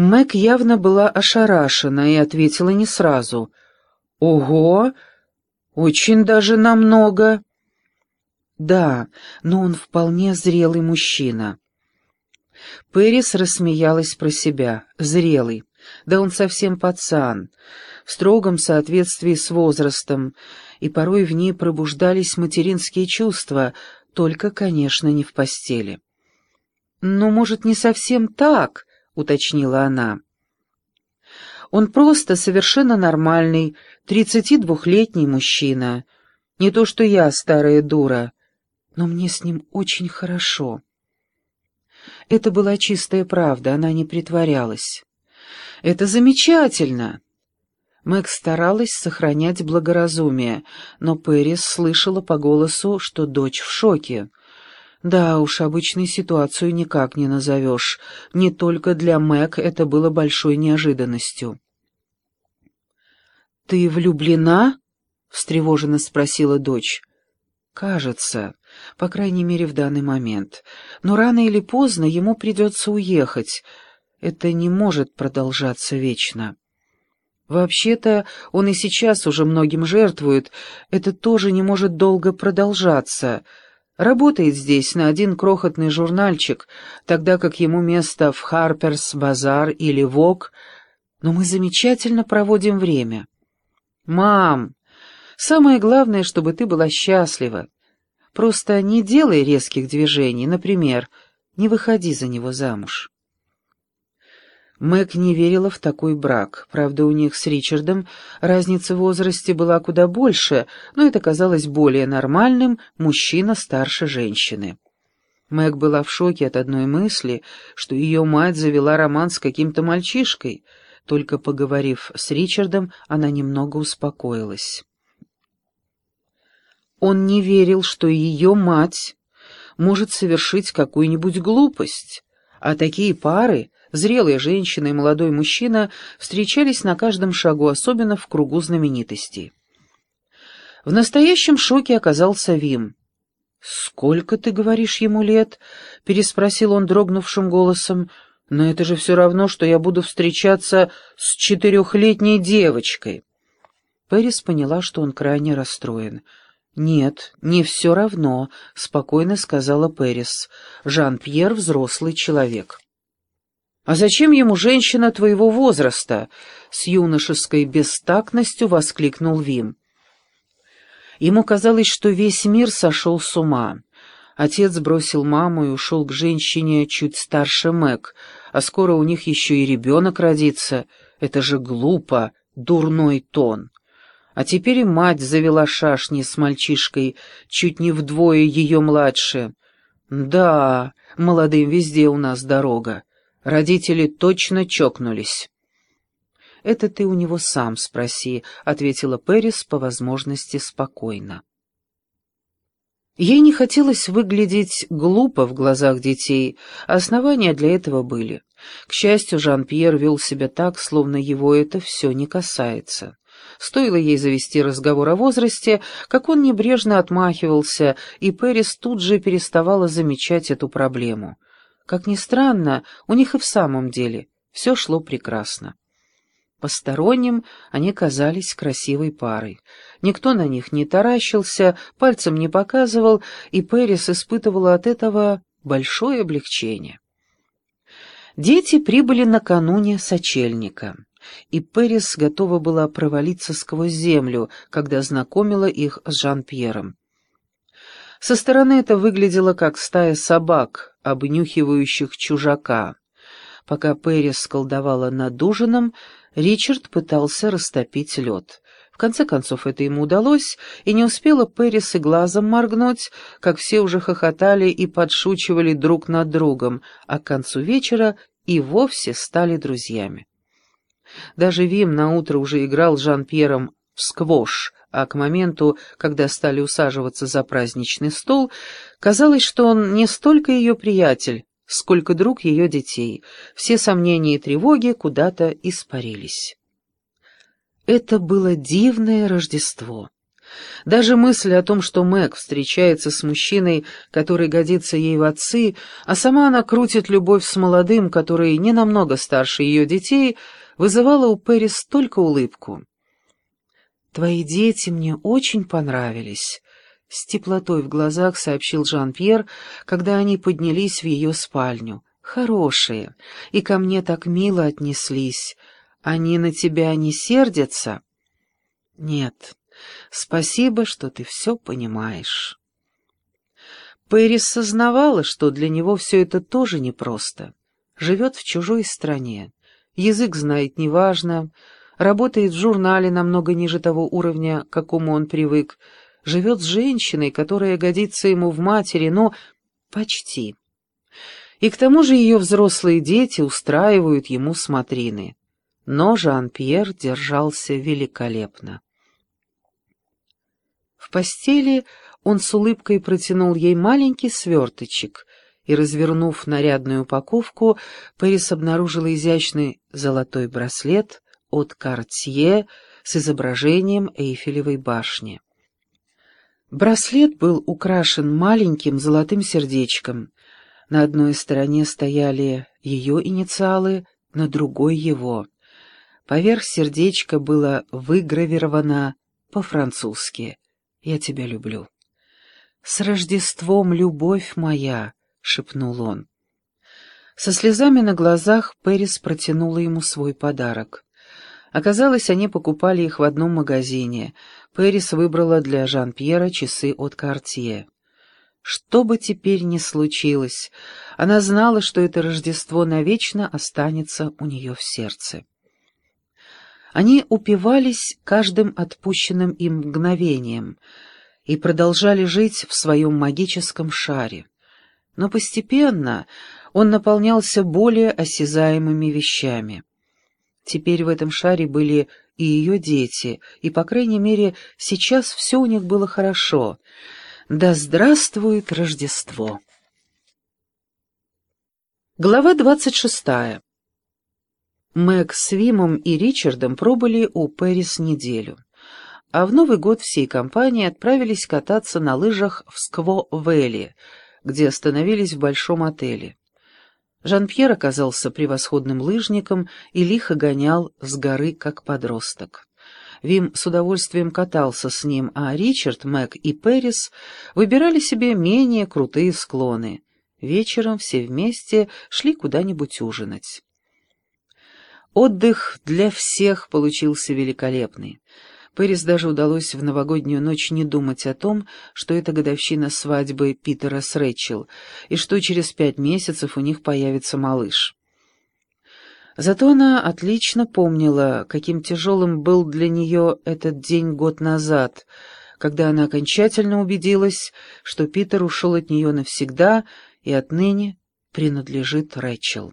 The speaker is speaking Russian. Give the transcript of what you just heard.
Мэг явно была ошарашена и ответила не сразу. «Ого! Очень даже намного!» «Да, но он вполне зрелый мужчина». Пэрис рассмеялась про себя. «Зрелый. Да он совсем пацан, в строгом соответствии с возрастом, и порой в ней пробуждались материнские чувства, только, конечно, не в постели». «Ну, может, не совсем так?» — уточнила она. «Он просто совершенно нормальный, тридцати двухлетний мужчина. Не то что я, старая дура, но мне с ним очень хорошо». Это была чистая правда, она не притворялась. «Это замечательно!» Мэг старалась сохранять благоразумие, но Пэрис слышала по голосу, что дочь в шоке. Да уж, обычной ситуацию никак не назовешь. Не только для Мэг это было большой неожиданностью. «Ты влюблена?» — встревоженно спросила дочь. «Кажется, по крайней мере в данный момент. Но рано или поздно ему придется уехать. Это не может продолжаться вечно». Вообще-то он и сейчас уже многим жертвует. Это тоже не может долго продолжаться. Работает здесь на один крохотный журнальчик, тогда как ему место в «Харперс Базар» или «Вог», но мы замечательно проводим время. «Мам, самое главное, чтобы ты была счастлива. Просто не делай резких движений, например, не выходи за него замуж». Мэг не верила в такой брак. Правда, у них с Ричардом разница в возрасте была куда больше, но это казалось более нормальным мужчина старше женщины. Мэг была в шоке от одной мысли, что ее мать завела роман с каким-то мальчишкой. Только поговорив с Ричардом, она немного успокоилась. Он не верил, что ее мать может совершить какую-нибудь глупость, а такие пары Зрелая женщина и молодой мужчина встречались на каждом шагу, особенно в кругу знаменитостей. В настоящем шоке оказался Вим. «Сколько, ты говоришь, ему лет?» — переспросил он дрогнувшим голосом. «Но это же все равно, что я буду встречаться с четырехлетней девочкой». Пэрис поняла, что он крайне расстроен. «Нет, не все равно», — спокойно сказала Пэрис. «Жан-Пьер — взрослый человек». «А зачем ему женщина твоего возраста?» — с юношеской бестактностью воскликнул Вим. Ему казалось, что весь мир сошел с ума. Отец бросил маму и ушел к женщине чуть старше Мэг, а скоро у них еще и ребенок родится. Это же глупо, дурной тон. А теперь и мать завела шашни с мальчишкой, чуть не вдвое ее младше. Да, молодым везде у нас дорога. Родители точно чокнулись. «Это ты у него сам спроси», — ответила Пэрис по возможности спокойно. Ей не хотелось выглядеть глупо в глазах детей, основания для этого были. К счастью, Жан-Пьер вел себя так, словно его это все не касается. Стоило ей завести разговор о возрасте, как он небрежно отмахивался, и Пэрис тут же переставала замечать эту проблему — как ни странно, у них и в самом деле все шло прекрасно. Посторонним они казались красивой парой. Никто на них не таращился, пальцем не показывал, и Пэрис испытывала от этого большое облегчение. Дети прибыли накануне сочельника, и Пэрис готова была провалиться сквозь землю, когда знакомила их с Жан-Пьером. Со стороны это выглядело как стая собак, обнюхивающих чужака. Пока Пэрис колдовала над ужином, Ричард пытался растопить лед. В конце концов это ему удалось, и не успела Пэрис и глазом моргнуть, как все уже хохотали и подшучивали друг над другом, а к концу вечера и вовсе стали друзьями. Даже Вим наутро уже играл с Жан-Пьером в сквош, а к моменту, когда стали усаживаться за праздничный стол, казалось, что он не столько ее приятель, сколько друг ее детей. Все сомнения и тревоги куда-то испарились. Это было дивное Рождество. Даже мысль о том, что Мэг встречается с мужчиной, который годится ей в отцы, а сама она крутит любовь с молодым, который не намного старше ее детей, вызывала у Пэрис только улыбку. «Твои дети мне очень понравились», — с теплотой в глазах сообщил Жан-Пьер, когда они поднялись в ее спальню. «Хорошие, и ко мне так мило отнеслись. Они на тебя не сердятся?» «Нет, спасибо, что ты все понимаешь». Пэрис сознавала, что для него все это тоже непросто. Живет в чужой стране, язык знает неважно, работает в журнале намного ниже того уровня, к какому он привык, живет с женщиной, которая годится ему в матери, но почти. И к тому же ее взрослые дети устраивают ему смотрины. Но Жан-Пьер держался великолепно. В постели он с улыбкой протянул ей маленький сверточек, и, развернув нарядную упаковку, Пэрис обнаружила изящный золотой браслет от Картье с изображением Эйфелевой башни. Браслет был украшен маленьким золотым сердечком. На одной стороне стояли ее инициалы, на другой — его. Поверх сердечка было выгравировано по-французски «Я тебя люблю». «С Рождеством, любовь моя!» — шепнул он. Со слезами на глазах Пэрис протянула ему свой подарок. Оказалось, они покупали их в одном магазине. Пэрис выбрала для Жан-Пьера часы от Картье. Что бы теперь ни случилось, она знала, что это Рождество навечно останется у нее в сердце. Они упивались каждым отпущенным им мгновением и продолжали жить в своем магическом шаре. Но постепенно он наполнялся более осязаемыми вещами. Теперь в этом шаре были и ее дети, и, по крайней мере, сейчас все у них было хорошо. Да здравствует Рождество! Глава двадцать шестая. Мэг с Вимом и Ричардом пробыли у Пэрис неделю, а в Новый год всей компанией отправились кататься на лыжах в Скво-Вэлли, где остановились в большом отеле. Жан-Пьер оказался превосходным лыжником и лихо гонял с горы, как подросток. Вим с удовольствием катался с ним, а Ричард, Мэг и Пэрис выбирали себе менее крутые склоны. Вечером все вместе шли куда-нибудь ужинать. Отдых для всех получился великолепный. Пэрис даже удалось в новогоднюю ночь не думать о том, что это годовщина свадьбы Питера с Рэчел, и что через пять месяцев у них появится малыш. Зато она отлично помнила, каким тяжелым был для нее этот день год назад, когда она окончательно убедилась, что Питер ушел от нее навсегда и отныне принадлежит Рэчел.